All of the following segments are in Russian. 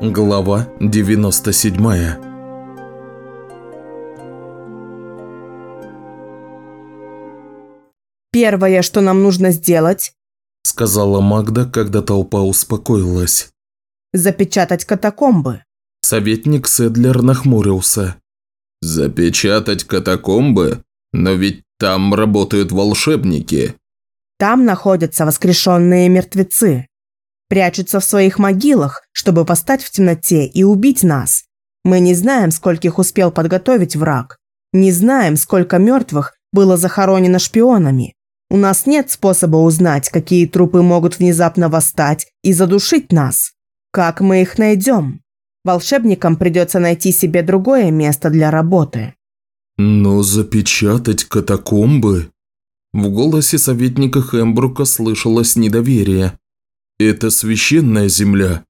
Глава 97 Первое, что нам нужно сделать, Сказала Магда, когда толпа успокоилась. запечатать катакомбы. Советник Седлер нахмурился. Запечатать катакомбы? Но ведь там работают волшебники. Там находятся воскрешенные мертвецы. Прячутся в своих могилах, чтобы постать в темноте и убить нас. Мы не знаем, скольких успел подготовить враг. Не знаем, сколько мертвых было захоронено шпионами. У нас нет способа узнать, какие трупы могут внезапно восстать и задушить нас. Как мы их найдем? Волшебникам придется найти себе другое место для работы. Но запечатать катакомбы? В голосе советника Хембрука слышалось недоверие. Это священная земля.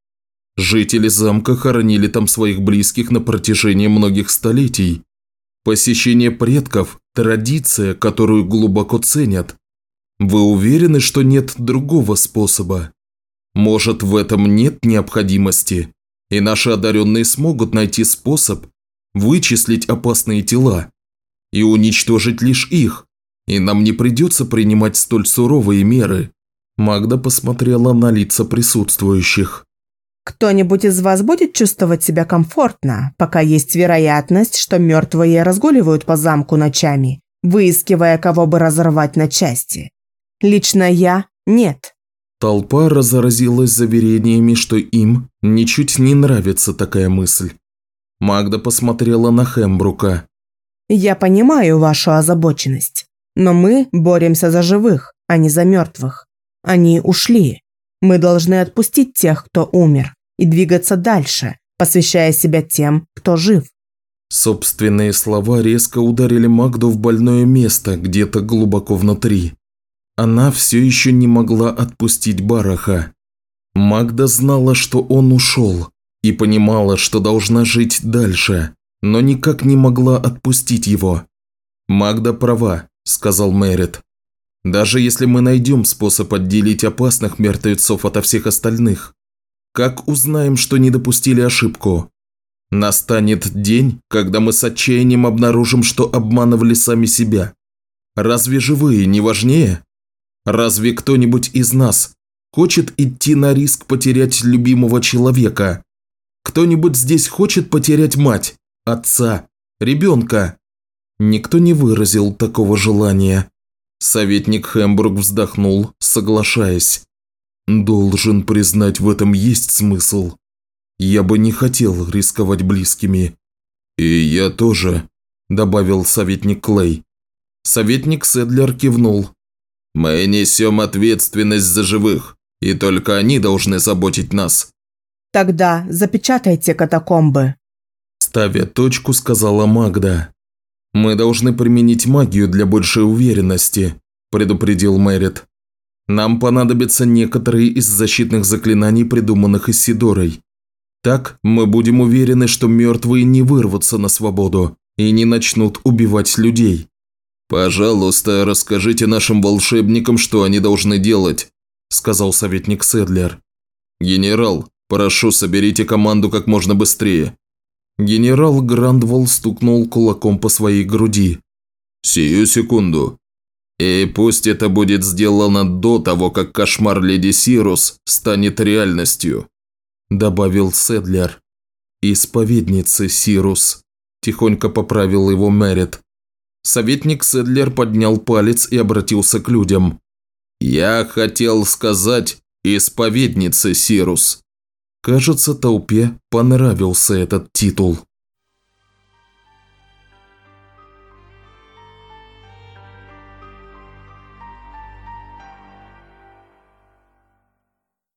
Жители замка хоронили там своих близких на протяжении многих столетий. Посещение предков – традиция, которую глубоко ценят. Вы уверены, что нет другого способа? Может, в этом нет необходимости, и наши одаренные смогут найти способ вычислить опасные тела и уничтожить лишь их, и нам не придется принимать столь суровые меры. Магда посмотрела на лица присутствующих. Кто-нибудь из вас будет чувствовать себя комфортно, пока есть вероятность, что мертвые разгуливают по замку ночами, выискивая, кого бы разорвать на части? Лично я – нет. Толпа разразилась заверениями, что им ничуть не нравится такая мысль. Магда посмотрела на Хембрука. Я понимаю вашу озабоченность, но мы боремся за живых, а не за мертвых. Они ушли. Мы должны отпустить тех, кто умер, и двигаться дальше, посвящая себя тем, кто жив. Собственные слова резко ударили Магду в больное место, где-то глубоко внутри. Она все еще не могла отпустить Бараха. Магда знала, что он ушел, и понимала, что должна жить дальше, но никак не могла отпустить его. «Магда права», – сказал Мэрит. «Даже если мы найдем способ отделить опасных мертвецов ото всех остальных, как узнаем, что не допустили ошибку? Настанет день, когда мы с отчаянием обнаружим, что обманывали сами себя. Разве живые не важнее? Разве кто-нибудь из нас хочет идти на риск потерять любимого человека? Кто-нибудь здесь хочет потерять мать, отца, ребенка? Никто не выразил такого желания. Советник Хембург вздохнул, соглашаясь. Должен признать, в этом есть смысл. Я бы не хотел рисковать близкими. И я тоже, добавил советник Клей. Советник Седлер кивнул. Мы несем ответственность за живых, и только они должны заботить нас. Тогда запечатайте катакомбы. Ставя точку, сказала Магда. «Мы должны применить магию для большей уверенности», – предупредил Мэрит. «Нам понадобятся некоторые из защитных заклинаний, придуманных Исидорой. Так мы будем уверены, что мертвые не вырвутся на свободу и не начнут убивать людей». «Пожалуйста, расскажите нашим волшебникам, что они должны делать», – сказал советник Седлер. «Генерал, прошу, соберите команду как можно быстрее. Генерал Грандволл стукнул кулаком по своей груди. «Сию секунду. И пусть это будет сделано до того, как кошмар Леди Сирус станет реальностью», – добавил Седлер. «Исповедницы Сирус», – тихонько поправил его Мэрит. Советник Седлер поднял палец и обратился к людям. «Я хотел сказать исповедницы Сирус». Кажется, толпе понравился этот титул.